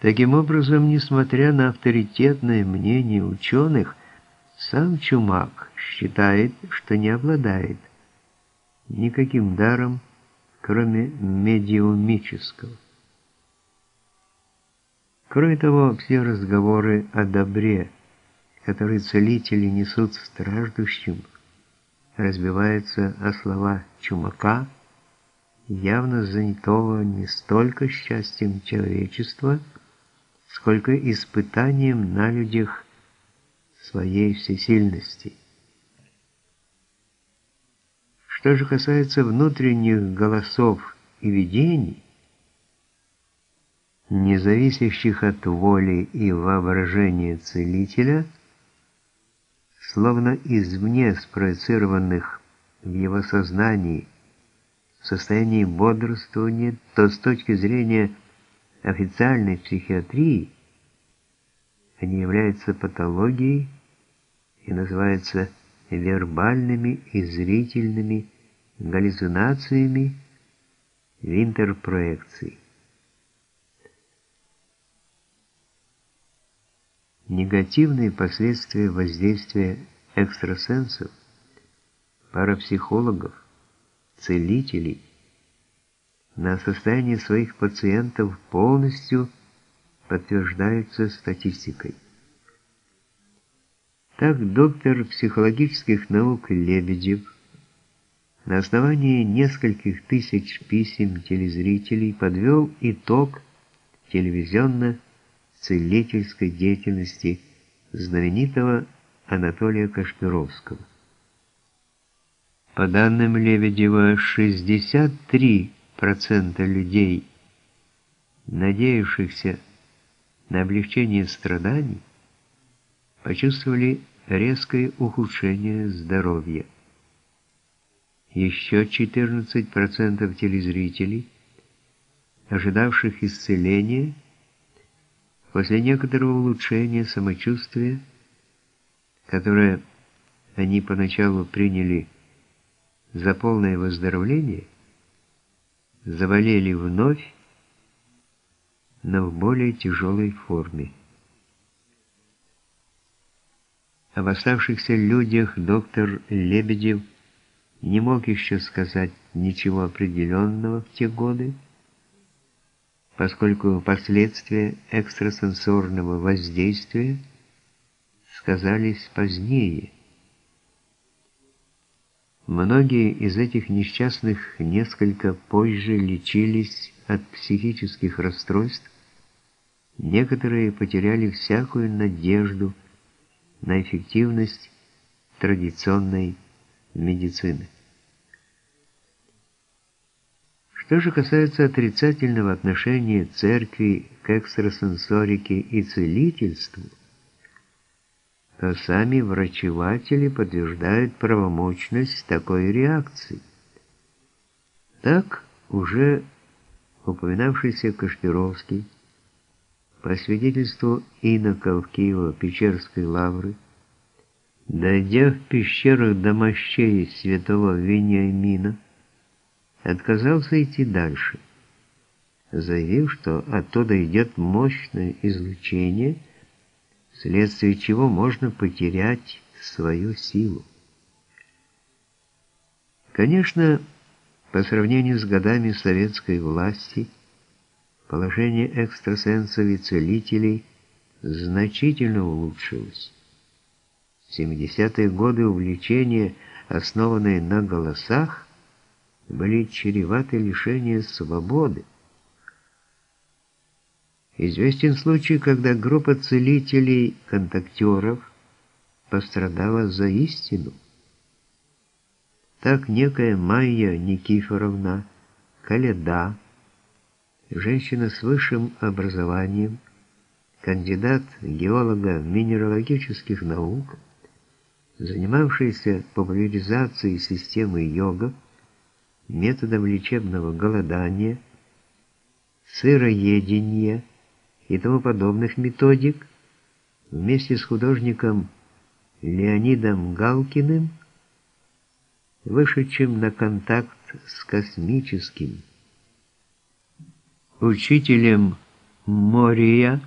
Таким образом, несмотря на авторитетное мнение ученых, сам Чумак считает, что не обладает никаким даром, кроме медиумического. Кроме того, все разговоры о добре, которые целители несут страждущим, разбиваются о слова Чумака, явно занятого не столько счастьем человечества, сколько испытанием на людях своей всесильности. Что же касается внутренних голосов и видений, не зависящих от воли и воображения целителя, словно извне спроецированных в его сознании в состоянии бодрствования, то с точки зрения официальной психиатрии они являются патологией и называются вербальными и зрительными галлюцинациями в. Негативные последствия воздействия экстрасенсов, парапсихологов, целителей на состояние своих пациентов полностью подтверждаются статистикой. Так доктор психологических наук Лебедев на основании нескольких тысяч писем телезрителей подвел итог телевизионно-целительской деятельности знаменитого Анатолия Кашпировского. По данным Лебедева, 63% людей, надеявшихся на облегчение страданий, почувствовали резкое ухудшение здоровья. Еще 14% телезрителей, ожидавших исцеления, после некоторого улучшения самочувствия, которое они поначалу приняли за полное выздоровление, заболели вновь, но в более тяжелой форме. Об оставшихся людях доктор Лебедев не мог еще сказать ничего определенного в те годы, поскольку последствия экстрасенсорного воздействия сказались позднее. Многие из этих несчастных несколько позже лечились от психических расстройств, некоторые потеряли всякую надежду на эффективность традиционной медицины. Что же касается отрицательного отношения церкви к экстрасенсорике и целительству, то сами врачеватели подтверждают правомочность такой реакции. Так уже упоминавшийся Кашпировский по свидетельству иноков Киева-Печерской лавры, дойдя в пещерах до мощей святого Вениамина, отказался идти дальше, заявив, что оттуда идет мощное излучение, вследствие чего можно потерять свою силу. Конечно, по сравнению с годами советской власти, положение экстрасенсов и целителей значительно улучшилось. В 70-е годы увлечения, основанные на голосах, были чреваты лишением свободы. Известен случай, когда группа целителей-контактеров пострадала за истину. Так некая Майя Никифоровна Каледа, женщина с высшим образованием, кандидат геолога минералогических наук, занимавшаяся популяризацией системы йога, методом лечебного голодания, сыроедения и тому подобных методик, вместе с художником Леонидом Галкиным, вышедшим на контакт с космическим, учителем Мория